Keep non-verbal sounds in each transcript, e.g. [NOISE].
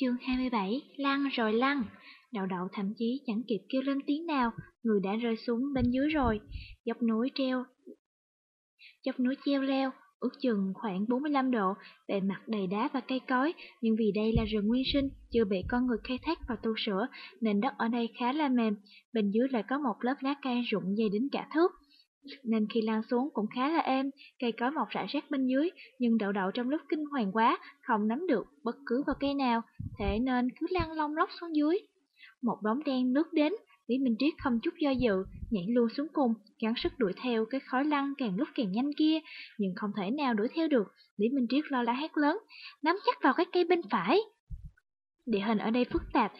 Chương 27, lăn rồi lăn. Đậu đậu thậm chí chẳng kịp kêu lên tiếng nào, người đã rơi xuống bên dưới rồi. Dốc núi treo, dốc núi treo leo, ước chừng khoảng 45 độ, bề mặt đầy đá và cây cối, nhưng vì đây là rừng nguyên sinh, chưa bị con người khai thác và tu sửa, nên đất ở đây khá là mềm, bên dưới lại có một lớp lá cây rụng dày đến cả thước. Nên khi lăn xuống cũng khá là êm, cây cối mọc rải rác bên dưới, nhưng đậu đậu trong lúc kinh hoàng quá, không nắm được bất cứ vào cây nào, thế nên cứ lăn long lóc xuống dưới. Một bóng đen lướt đến, Lý Minh Triết không chút do dự, nhảy luôn xuống cùng, gắng sức đuổi theo cái khói lăn càng lúc càng nhanh kia, nhưng không thể nào đuổi theo được. Lý Minh Triết lo lắng hét lớn, nắm chắc vào cái cây bên phải. Địa hình ở đây phức tạp,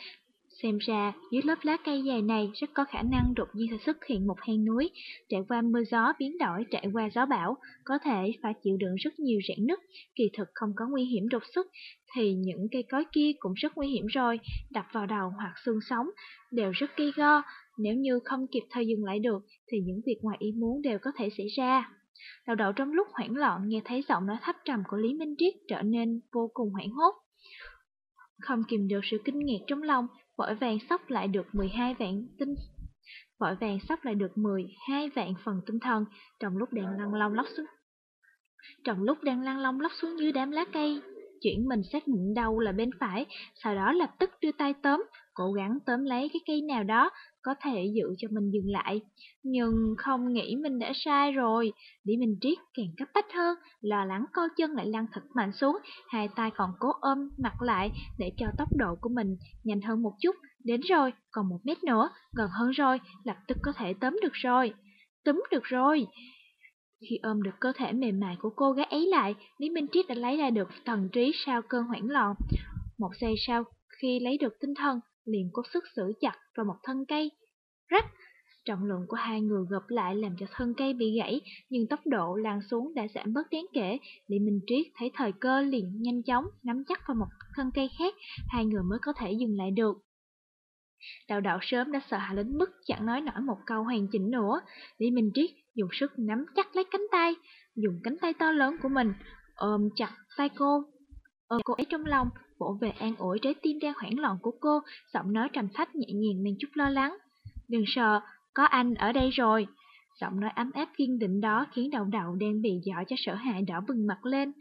Xem ra, dưới lớp lá cây dày này rất có khả năng đột nhiên sẽ xuất hiện một hang núi, trải qua mưa gió biến đổi, trải qua gió bão, có thể phải chịu đựng rất nhiều rạn nứt, kỳ thực không có nguy hiểm đột xuất, thì những cây cối kia cũng rất nguy hiểm rồi, đập vào đầu hoặc xương sống, đều rất gây go, nếu như không kịp thời dừng lại được, thì những việc ngoài ý muốn đều có thể xảy ra. Đầu đầu trong lúc hoảng loạn nghe thấy giọng nói thấp trầm của Lý Minh Triết trở nên vô cùng hoảng hốt. Không kìm được sự kinh ngạc trong lòng, vội vàng sóc lại được 12 vạn tinh vội vàng sóc lại được 12 vạn phần tinh thần trong lúc đang lăn long lóc xuống, trong lúc đang lăn long lóc xuống dưới đám lá cây chuyển mình xác định đâu là bên phải sau đó lập tức đưa tay tóm cố gắng tóm lấy cái cây nào đó có thể giữ cho mình dừng lại. Nhưng không nghĩ mình đã sai rồi, để mình Triết càng cấp bách hơn, lo lắng co chân lại lăn thật mạnh xuống, hai tay còn cố ôm mặt lại để cho tốc độ của mình nhanh hơn một chút. Đến rồi, còn một mét nữa, gần hơn rồi, lập tức có thể tóm được rồi. Tóm được rồi! Khi ôm được cơ thể mềm mại của cô gái ấy lại, Lý Minh Triết đã lấy ra được thần trí sau cơn hoảng loạn. Một giây sau, khi lấy được tinh thần, liền cố sức giữ chặt vào một thân cây. Rắc! Trọng lượng của hai người gộp lại làm cho thân cây bị gãy, nhưng tốc độ lan xuống đã giảm bớt đáng kể. Lý Minh Triết thấy thời cơ liền nhanh chóng nắm chắc vào một thân cây khác, hai người mới có thể dừng lại được. Đào đạo sớm đã sợ hãi đến mức chẳng nói nổi một câu hoàn chỉnh nữa. Lý Minh Triết dùng sức nắm chắc lấy cánh tay, dùng cánh tay to lớn của mình, ôm chặt tay cô, ôm cô ấy trong lòng, vỗ về an ủi trái tim đang hoảng loạn của cô, giọng nói trầm thấp nhẹ nhàng mang chút lo lắng. Đừng sợ, có anh ở đây rồi. Giọng nói ấm áp kiên định đó khiến đầu đầu đang bị dọa cho sợ hãi đỏ bừng mặt lên.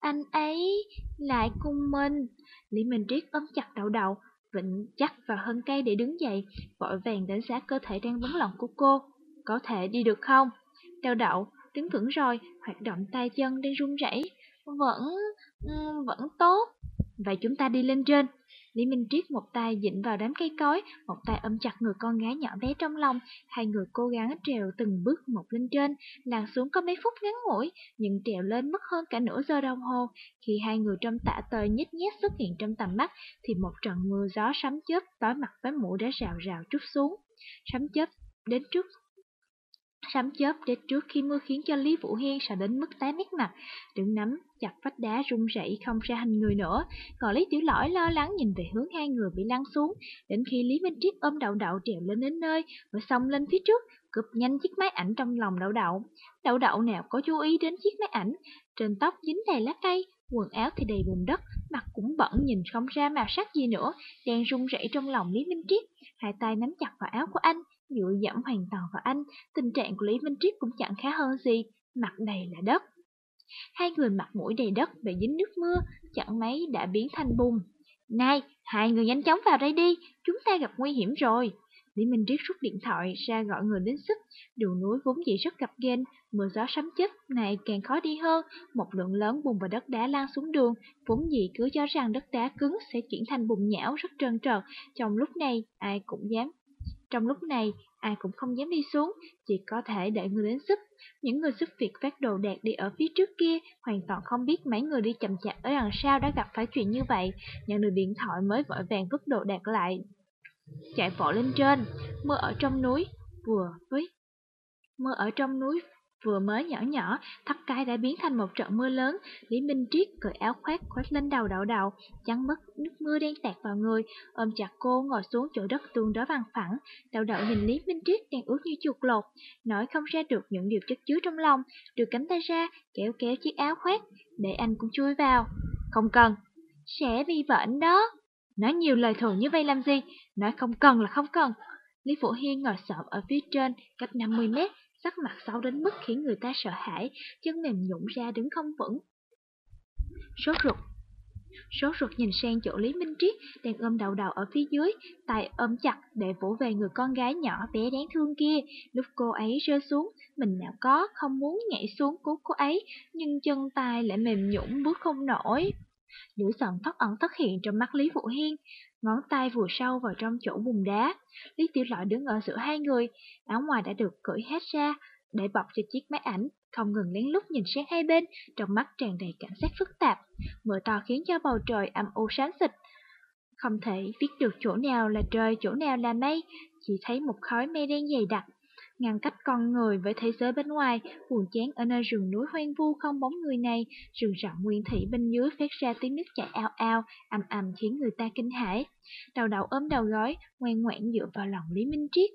Anh ấy lại cùng mình. Lý Minh Triết ôm chặt đầu đầu, vịnh chắc vào thân cây để đứng dậy, vội vàng đánh giá cơ thể đang vấn lòng của cô. Có thể đi được không? Đau đậu, đứng vững rồi, hoạt động tay chân đang run rẩy. Vẫn, vẫn tốt. Vậy chúng ta đi lên trên. Lý Minh Triết một tay dịnh vào đám cây cối, một tay ôm chặt người con gái nhỏ bé trong lòng. Hai người cố gắng trèo từng bước một lên trên, lặn xuống có mấy phút ngắn ngủi, nhưng trèo lên mất hơn cả nửa giờ đồng hồ. Khi hai người trong tạ tơi nhếch nhét xuất hiện trong tầm mắt, thì một trận mưa gió sấm chớp tối mặt với mũ đã rào rào trút xuống. Sấm chớp đến trước Sấm chớp để trước khi mưa khiến cho Lý Vũ Hiên sợ đến mức tái mét mặt, đứng nắm chặt vách đá rung rẩy không ra hình người nữa. Còn Lý Tiểu Lỗi lo lắng nhìn về hướng hai người bị lăn xuống, đến khi Lý Minh Triết ôm đậu đậu trèo lên đến nơi, rồi xông lên phía trước, cướp nhanh chiếc máy ảnh trong lòng đậu đậu. Đậu đậu nào có chú ý đến chiếc máy ảnh, trên tóc dính đầy lá cây, quần áo thì đầy bùn đất, mặt cũng bẩn nhìn không ra màu sắc gì nữa, đang rung rẩy trong lòng Lý Minh Triết, hai tay nắm chặt vào áo của anh, dựa dẫm hoàn toàn vào anh, tình trạng của Lý Minh Triết cũng chẳng khá hơn gì, mặt đầy là đất. Hai người mặt mũi đầy đất bị dính nước mưa, chẳng mấy đã biến thành bùn. Này, hai người nhanh chóng vào đây đi, chúng ta gặp nguy hiểm rồi. Lý Minh Triết rút điện thoại ra gọi người đến sức. Đường núi vốn dĩ rất gặp ghen, mưa gió sấm chớp này càng khó đi hơn. Một lượng lớn bùn và đất đá lan xuống đường, vốn dĩ cứ cho rằng đất đá cứng sẽ chuyển thành bùn nhão rất trơn trợt. Trong lúc này, ai cũng dám trong lúc này, ai cũng không dám đi xuống, chỉ có thể đợi người đến giúp. Những người giúp việc phát đồ đạc đi ở phía trước kia hoàn toàn không biết mấy người đi chậm chạp ở đằng sau đã gặp phải chuyện như vậy. Nhận được điện thoại mới vội vàng vứt đồ đạc lại. Chạy vội lên trên, mưa ở trong núi, vừa với mưa ở trong núi Vừa mới nhỏ nhỏ, thắp cái đã biến thành một trận mưa lớn. Lý Minh Triết cởi áo khoác khoác lên đầu đậu đậu, chắn mất nước mưa đen tạt vào người, ôm chặt cô ngồi xuống chỗ đất tương đối bằng phẳng. Đậu đậu nhìn Lý Minh Triết đang ướt như chuột lột, nói không ra được những điều chất chứa trong lòng, đưa cánh tay ra, kéo kéo chiếc áo khoác, để anh cũng chui vào. Không cần, sẽ bị vẩn đó. Nói nhiều lời thường như vậy làm gì? Nói không cần là không cần. Lý Phổ Hiên ngồi sợm ở phía trên, cách 50 mét, sắc mặt xấu đến mức khiến người ta sợ hãi, chân mềm nhũn ra đứng không vững. Sốt ruột Sốt ruột nhìn sang chỗ Lý Minh Triết đang ôm đầu đầu ở phía dưới, tay ôm chặt để vỗ về người con gái nhỏ bé đáng thương kia. Lúc cô ấy rơi xuống, mình nào có không muốn nhảy xuống cứu cô ấy, nhưng chân tay lại mềm nhũn bước không nổi. Lửa giận thoát ẩn thoát hiện trong mắt Lý Vũ Hiên, ngón tay vùi sâu vào trong chỗ bùn đá. Lý Tiểu Lợi đứng ở giữa hai người, áo ngoài đã được cởi hết ra, để bọc cho chiếc máy ảnh, không ngừng lén lút nhìn sang hai bên, trong mắt tràn đầy cảm giác phức tạp. Mưa to khiến cho bầu trời âm u sáng xịt. Không thể biết được chỗ nào là trời, chỗ nào là mây, chỉ thấy một khói mây đen dày đặc, ngăn cách con người với thế giới bên ngoài, buồn chán ở nơi rừng núi hoang vu không bóng người này, rừng rậm nguyên thủy bên dưới phát ra tiếng nước chảy ao ao, ầm ầm khiến người ta kinh hãi. Đầu đầu ôm đầu gói, ngoan ngoãn dựa vào lòng Lý Minh Triết.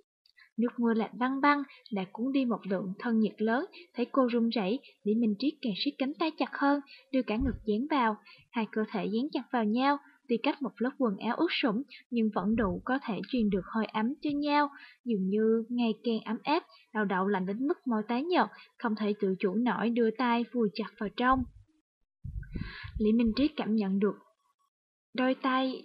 Nước mưa lạnh băng băng, đã cuốn đi một lượng thân nhiệt lớn, thấy cô run rẩy, Lý Minh Triết càng siết cánh tay chặt hơn, đưa cả ngực dán vào, hai cơ thể dán chặt vào nhau, Tuy cách một lớp quần áo ướt sũng, nhưng vẫn đủ có thể truyền được hơi ấm cho nhau, dường như ngày càng ấm áp, đầu đậu lạnh đến mức môi tái nhợt, không thể tự chủ nổi đưa tay vùi chặt vào trong. Lý Minh Triết cảm nhận được đôi tay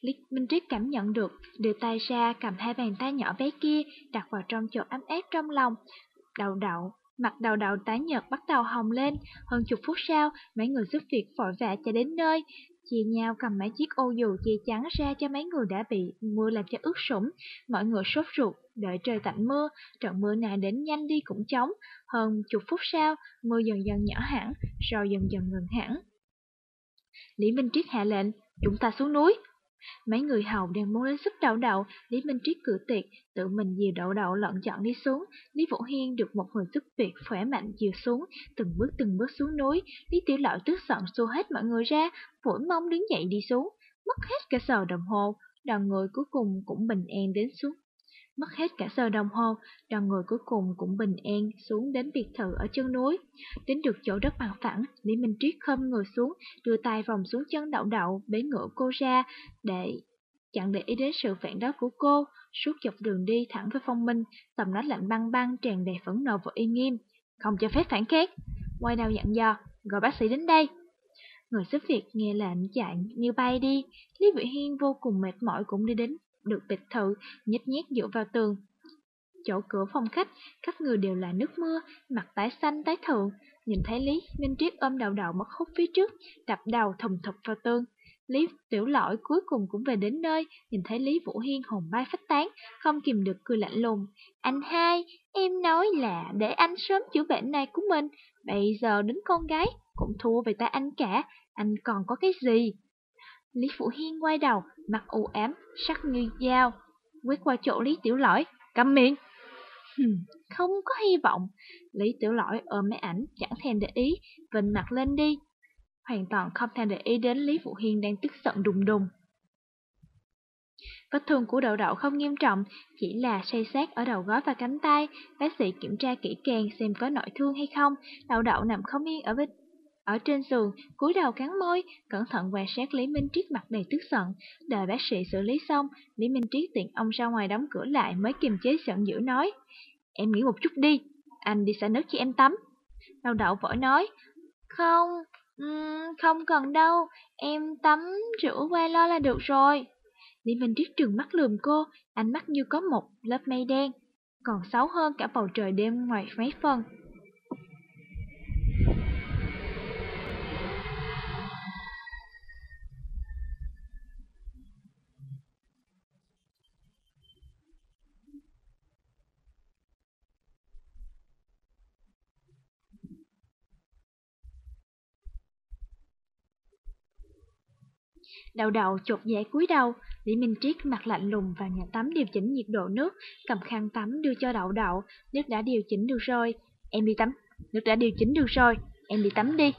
Lý Minh Triết cảm nhận được, đưa tay ra cầm hai bàn tay nhỏ bé kia, đặt vào trong chỗ ấm áp trong lòng. Đầu đậu, Mặt đầu đầu tái nhợt bắt đầu hồng lên, hơn chục phút sau, mấy người giúp việc vội vã chạy đến nơi, chia nhau cầm mấy chiếc ô dù che chắn ra cho mấy người đã bị mưa làm cho ướt sũng. Mọi người sốt ruột, đợi trời tạnh mưa, trận mưa này đến nhanh đi cũng chóng. Hơn chục phút sau, mưa dần dần nhỏ hẳn, rồi dần dần ngừng hẳn. Lý Minh Triết hạ lệnh, chúng ta xuống núi. Mấy người hầu đang muốn đến giúp đậu đậu, Lý Minh Triết cử tiệc, tự mình dìu đậu đậu lận chọn đi xuống. Lý Vũ Hiên được một người giúp việc khỏe mạnh dìu xuống, từng bước từng bước xuống núi. Lý Tiểu Lợi tức giận xua hết mọi người ra, vội mong đứng dậy đi xuống. Mất hết cả giờ đồng hồ, đoàn người cuối cùng cũng bình an đến xuống Mất hết cả giờ đồng hồ, đoàn người cuối cùng cũng bình an xuống đến biệt thự ở chân núi. Đến được chỗ đất bằng phẳng, Lý Minh Triết khom người xuống, đưa tay vòng xuống chân đậu đậu, bế ngựa cô ra, để chẳng để ý đến sự phản đối của cô. Suốt dọc đường đi thẳng với phong minh, tầm nói lạnh băng băng tràn đầy phẫn nộ và uy nghiêm. Không cho phép phản kháng. Quay đầu dặn dò, gọi bác sĩ đến đây. Người giúp việc nghe lệnh chạy như bay đi, Lý Vị Hiên vô cùng mệt mỏi cũng đi đến được biệt thự, nhét nhét dựa vào tường. Chỗ cửa phòng khách, các người đều là nước mưa, mặt tái xanh tái thượng. Nhìn thấy Lý Minh Triết ôm đầu đầu mất hút phía trước, đập đầu thùng thục vào tường. Lý tiểu lỗi cuối cùng cũng về đến nơi, nhìn thấy Lý Vũ Hiên hồn bay phách tán, không kìm được cười lạnh lùng. Anh hai, em nói là để anh sớm chữa bệnh này của mình, bây giờ đến con gái cũng thua về tay anh cả, anh còn có cái gì? Lý Phụ Hiên quay đầu, mặt u ám, sắc như dao, quét qua chỗ Lý Tiểu Lỗi, cầm miệng. Không có hy vọng. Lý Tiểu Lỗi ôm máy ảnh, chẳng thèm để ý, vinh mặt lên đi. Hoàn toàn không thèm để ý đến Lý Phụ Hiên đang tức giận đùng đùng. Vết thương của đậu đậu không nghiêm trọng, chỉ là say sát ở đầu gối và cánh tay. Bác sĩ kiểm tra kỹ càng xem có nội thương hay không. Đậu đậu nằm không yên ở vết ở trên giường, cúi đầu cắn môi, cẩn thận quan sát Lý Minh Triết mặt đầy tức giận. Đợi bác sĩ xử lý xong, Lý Minh Triết tiện ông ra ngoài đóng cửa lại mới kiềm chế giận dữ nói. Em nghỉ một chút đi, anh đi xả nước cho em tắm. Đau đậu vội nói. Không, um, không cần đâu, em tắm rửa qua lo là được rồi. Lý Minh Triết trừng mắt lườm cô, ánh mắt như có một lớp mây đen, còn xấu hơn cả bầu trời đêm ngoài mấy phần. Đau đầu chột dễ cúi đầu, Lý Minh Triết mặt lạnh lùng vào nhà tắm điều chỉnh nhiệt độ nước, cầm khăn tắm đưa cho đậu đậu, nước đã điều chỉnh được rồi, em đi tắm, nước đã điều chỉnh được rồi, em đi tắm đi.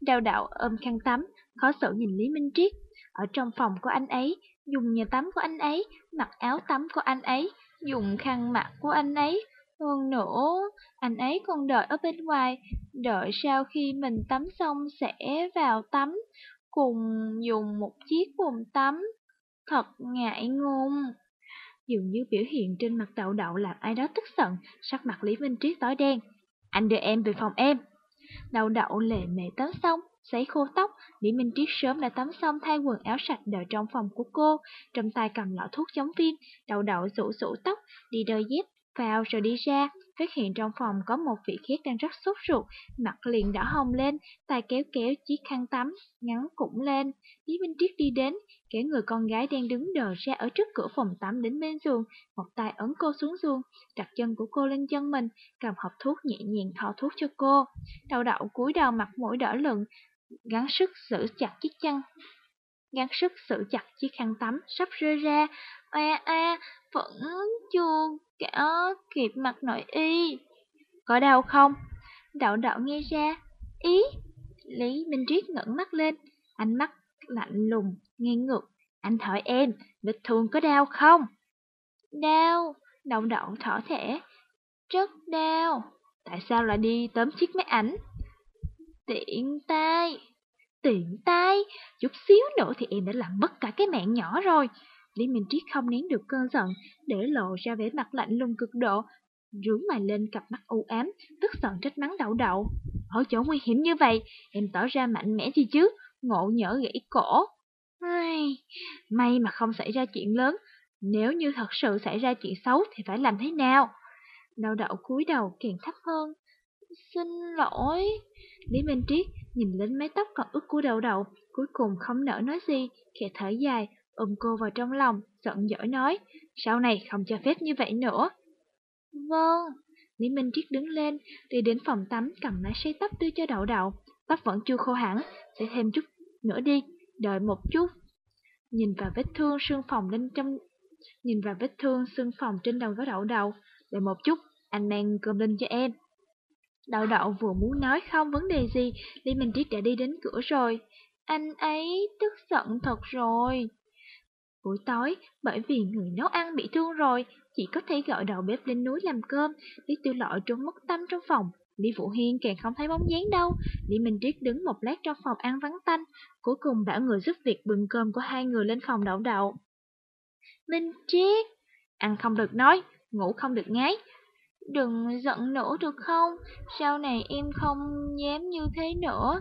Đậu đậu ôm khăn tắm, khó xử nhìn Lý Minh Triết, ở trong phòng của anh ấy, dùng nhà tắm của anh ấy, mặc áo tắm của anh ấy, dùng khăn mặt của anh ấy. Hơn nữa, anh ấy còn đợi ở bên ngoài, đợi sau khi mình tắm xong sẽ vào tắm cùng dùng một chiếc bồn tắm. Thật ngại ngùng. Dường như biểu hiện trên mặt đậu đậu làm ai đó tức giận, sắc mặt Lý Minh Triết tối đen. Anh đưa em về phòng em. Đậu đậu lệ mẹ tắm xong, sấy khô tóc, Lý Minh Triết sớm đã tắm xong thay quần áo sạch đợi trong phòng của cô, trong tay cầm lọ thuốc chống viêm, đậu đậu rủ rủ tóc, đi đôi dép, vào rồi đi ra, phát hiện trong phòng có một vị khách đang rất sốt ruột, mặt liền đỏ hồng lên, tay kéo kéo chiếc khăn tắm, ngắn cũng lên. Lý Minh Triết đi đến, kẻ người con gái đang đứng đờ ra ở trước cửa phòng tắm đến bên giường, một tay ấn cô xuống giường, đặt chân của cô lên chân mình, cầm hộp thuốc nhẹ nhàng thò thuốc cho cô. Đầu đậu cúi đầu mặt mũi đỏ lựng, gắng sức giữ chặt chiếc chân gắng sức giữ chặt chiếc khăn tắm sắp rơi ra. A a, vẫn chưa cả kịp mặc nội y. Có đau không? Đậu đậu nghe ra. Ý? Lý Minh Triết ngẩng mắt lên, ánh mắt lạnh lùng, ngang ngược. Anh hỏi em, vết thương có đau không? Đau, đậu đậu thỏ thẻ. Rất đau. Tại sao lại đi tóm chiếc máy ảnh? Tiện tay. Tiện tay, chút xíu nữa thì em đã làm mất cả cái mạng nhỏ rồi. Lý Minh Triết không nén được cơn giận, để lộ ra vẻ mặt lạnh lùng cực độ, rướng mày lên cặp mắt u ám, tức giận trách mắng đậu đậu. Ở chỗ nguy hiểm như vậy, em tỏ ra mạnh mẽ gì chứ, ngộ nhỡ gãy cổ. Ai, may mà không xảy ra chuyện lớn, nếu như thật sự xảy ra chuyện xấu thì phải làm thế nào? Đậu đậu cúi đầu càng thấp hơn. Xin lỗi. Lý Minh Triết nhìn lên mái tóc còn ướt của đậu đậu, cuối cùng không nỡ nói gì, khẽ thở dài, ôm cô vào trong lòng, giận dỗi nói, sau này không cho phép như vậy nữa. Vâng, Lý Minh Triết đứng lên, đi đến phòng tắm cầm máy sấy tóc đưa cho đậu đậu, tóc vẫn chưa khô hẳn, sẽ thêm chút nữa đi, đợi một chút. Nhìn vào vết thương xương phòng lên trong nhìn vào vết thương xương phòng trên đầu có đậu đậu, đợi một chút, anh mang cơm lên cho em. Đậu đậu vừa muốn nói không vấn đề gì, Lý Minh Triết đã đi đến cửa rồi. Anh ấy tức giận thật rồi. Buổi tối, bởi vì người nấu ăn bị thương rồi, chỉ có thể gọi đầu bếp lên núi làm cơm, Lý Tiêu Lội trốn mất tâm trong phòng. Lý Vũ Hiên càng không thấy bóng dáng đâu. Lý Minh Triết đứng một lát trong phòng ăn vắng tanh, cuối cùng bảo người giúp việc bưng cơm của hai người lên phòng đậu đậu. Minh Triết, ăn không được nói, ngủ không được ngái. Đừng giận nữa được không? Sau này em không dám như thế nữa.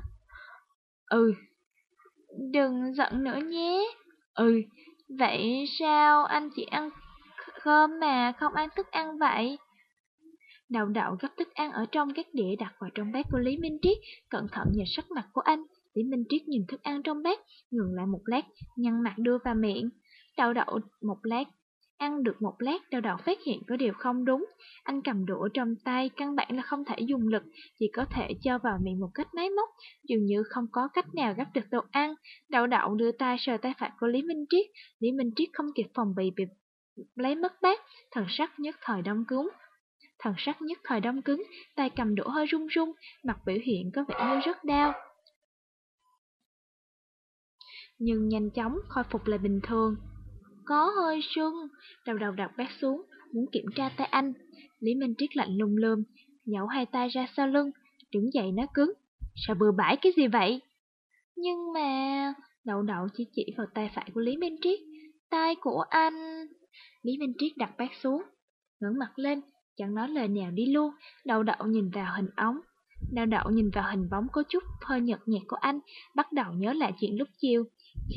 Ừ. Đừng giận nữa nhé. Ừ, Vậy sao anh chỉ ăn cơm mà không ăn thức ăn vậy? Đậu đậu gấp thức ăn ở trong các đĩa đặt vào trong bát của Lý Minh Triết, cẩn thận nhìn sắc mặt của anh. Lý Minh Triết nhìn thức ăn trong bát, ngừng lại một lát, nhăn mặt đưa vào miệng. Đậu đậu một lát, ăn được một lát, đau đầu phát hiện có điều không đúng. Anh cầm đũa trong tay, căn bản là không thể dùng lực, chỉ có thể cho vào miệng một cách máy móc, dường như không có cách nào gấp được đồ ăn. Đậu đậu đưa tay sờ tay phải của Lý Minh Triết, Lý Minh Triết không kịp phòng bị bị lấy mất bát, thần sắc nhất thời đông cứng. Thần sắc nhất thời đông cứng, tay cầm đũa hơi run run, mặt biểu hiện có vẻ như rất đau. Nhưng nhanh chóng khôi phục lại bình thường. Có hơi sưng, đầu đầu đặt bát xuống, muốn kiểm tra tay anh. Lý Minh Triết lạnh lùng lơm, nhậu hai tay ra sau lưng, đứng dậy nó cứng. Sao bừa bãi cái gì vậy? Nhưng mà... Đậu đậu chỉ chỉ vào tay phải của Lý Minh Triết. Tay của anh... Lý Minh Triết đặt bát xuống, ngẩng mặt lên, chẳng nói lời nào đi luôn. Đậu đậu nhìn vào hình ống. Đậu đậu nhìn vào hình bóng có chút hơi nhợt nhạt của anh, bắt đầu nhớ lại chuyện lúc chiều.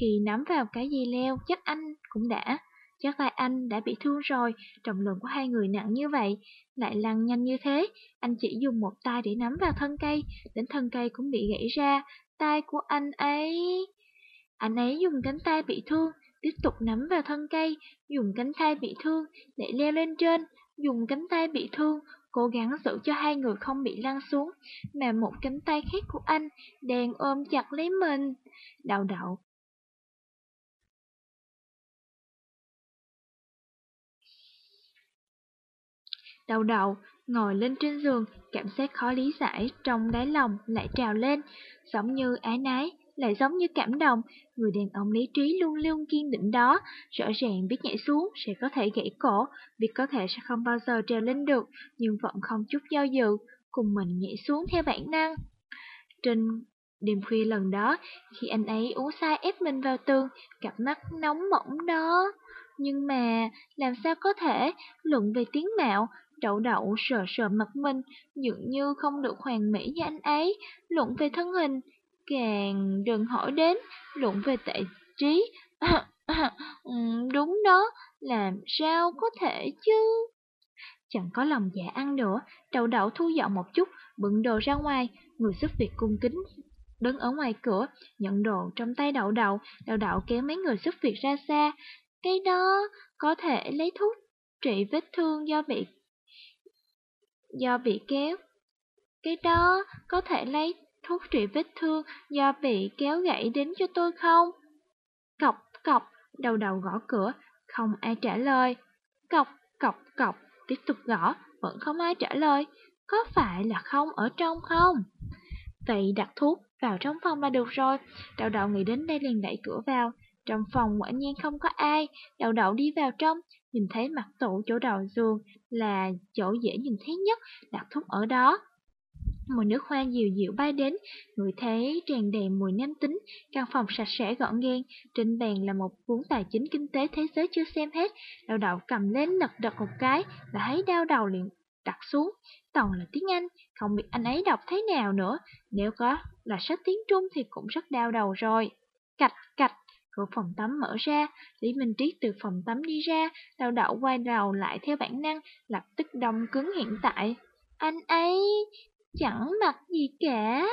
Khi nắm vào cái dây leo, chắc anh cũng đã Chắc tay anh đã bị thương rồi, trọng lượng của hai người nặng như vậy, lại lăn nhanh như thế. Anh chỉ dùng một tay để nắm vào thân cây, đến thân cây cũng bị gãy ra. Tay của anh ấy... Anh ấy dùng cánh tay bị thương, tiếp tục nắm vào thân cây, dùng cánh tay bị thương để leo lên trên, dùng cánh tay bị thương, cố gắng giữ cho hai người không bị lăn xuống, mà một cánh tay khác của anh đang ôm chặt lấy mình. Đậu đậu Đầu đầu, ngồi lên trên giường, cảm giác khó lý giải trong đáy lòng lại trào lên, giống như ái nái, lại giống như cảm động, người đàn ông lý trí luôn luôn kiên định đó, rõ ràng biết nhảy xuống sẽ có thể gãy cổ, biết có thể sẽ không bao giờ trèo lên được, nhưng vẫn không chút do dự, cùng mình nhảy xuống theo bản năng. Trên Đêm khuya lần đó, khi anh ấy uống sai ép mình vào tường, cặp mắt nóng bỏng đó. Nhưng mà, làm sao có thể, luận về tiếng mạo, đậu đậu sờ sờ mặt mình, dường như không được hoàn mỹ như anh ấy, luận về thân hình, càng đừng hỏi đến, luận về tệ trí. [COUGHS] Ừ, đúng đó, làm sao có thể chứ? Chẳng có lòng dạ ăn nữa, đậu đậu thu dọn một chút, bận đồ ra ngoài, người giúp việc cung kính đứng ở ngoài cửa, nhận đồ trong tay đậu đậu, đậu đậu kéo mấy người giúp việc ra xa. Cái đó có thể lấy thuốc trị vết thương do bị do bị kéo. Cái đó có thể lấy thuốc trị vết thương do bị kéo gãy đến cho tôi không? Cọc, cọc, đầu đầu gõ cửa, không ai trả lời. Cọc, cọc, cọc, tiếp tục gõ, vẫn không ai trả lời. Có phải là không ở trong không? Vậy đặt thuốc vào trong phòng là được rồi. Đậu đậu nghĩ đến đây liền đẩy cửa vào. Trong phòng quả nhiên không có ai. Đậu đậu đi vào trong, nhìn thấy mặt tủ chỗ đầu giường là chỗ dễ nhìn thấy nhất, đặt thuốc ở đó. Mùi nước hoa dịu dịu bay đến, người thấy tràn đầy mùi nam tính, căn phòng sạch sẽ gọn gàng, trên bàn là một cuốn tài chính kinh tế thế giới chưa xem hết, đầu đầu cầm lên lật đật một cái, là thấy đau đầu liền đặt xuống, toàn là tiếng Anh, không biết anh ấy đọc thế nào nữa, nếu có là sách tiếng Trung thì cũng rất đau đầu rồi. Cạch, cạch, cửa phòng tắm mở ra, Lý Minh Triết từ phòng tắm đi ra, đau đậu quay đầu lại theo bản năng, lập tức đông cứng hiện tại. Anh ấy chẳng mặc gì cả.